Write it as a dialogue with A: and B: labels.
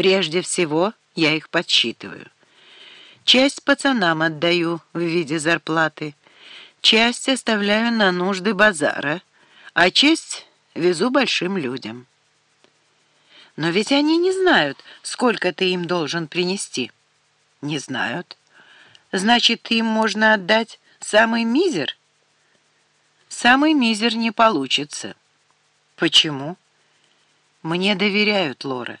A: Прежде всего я их подсчитываю. Часть пацанам отдаю в виде зарплаты, часть оставляю на нужды базара, а часть везу большим людям. Но ведь они не знают, сколько ты им должен принести. Не знают. Значит, им можно отдать самый мизер? Самый мизер не получится. Почему? Мне доверяют, Лора.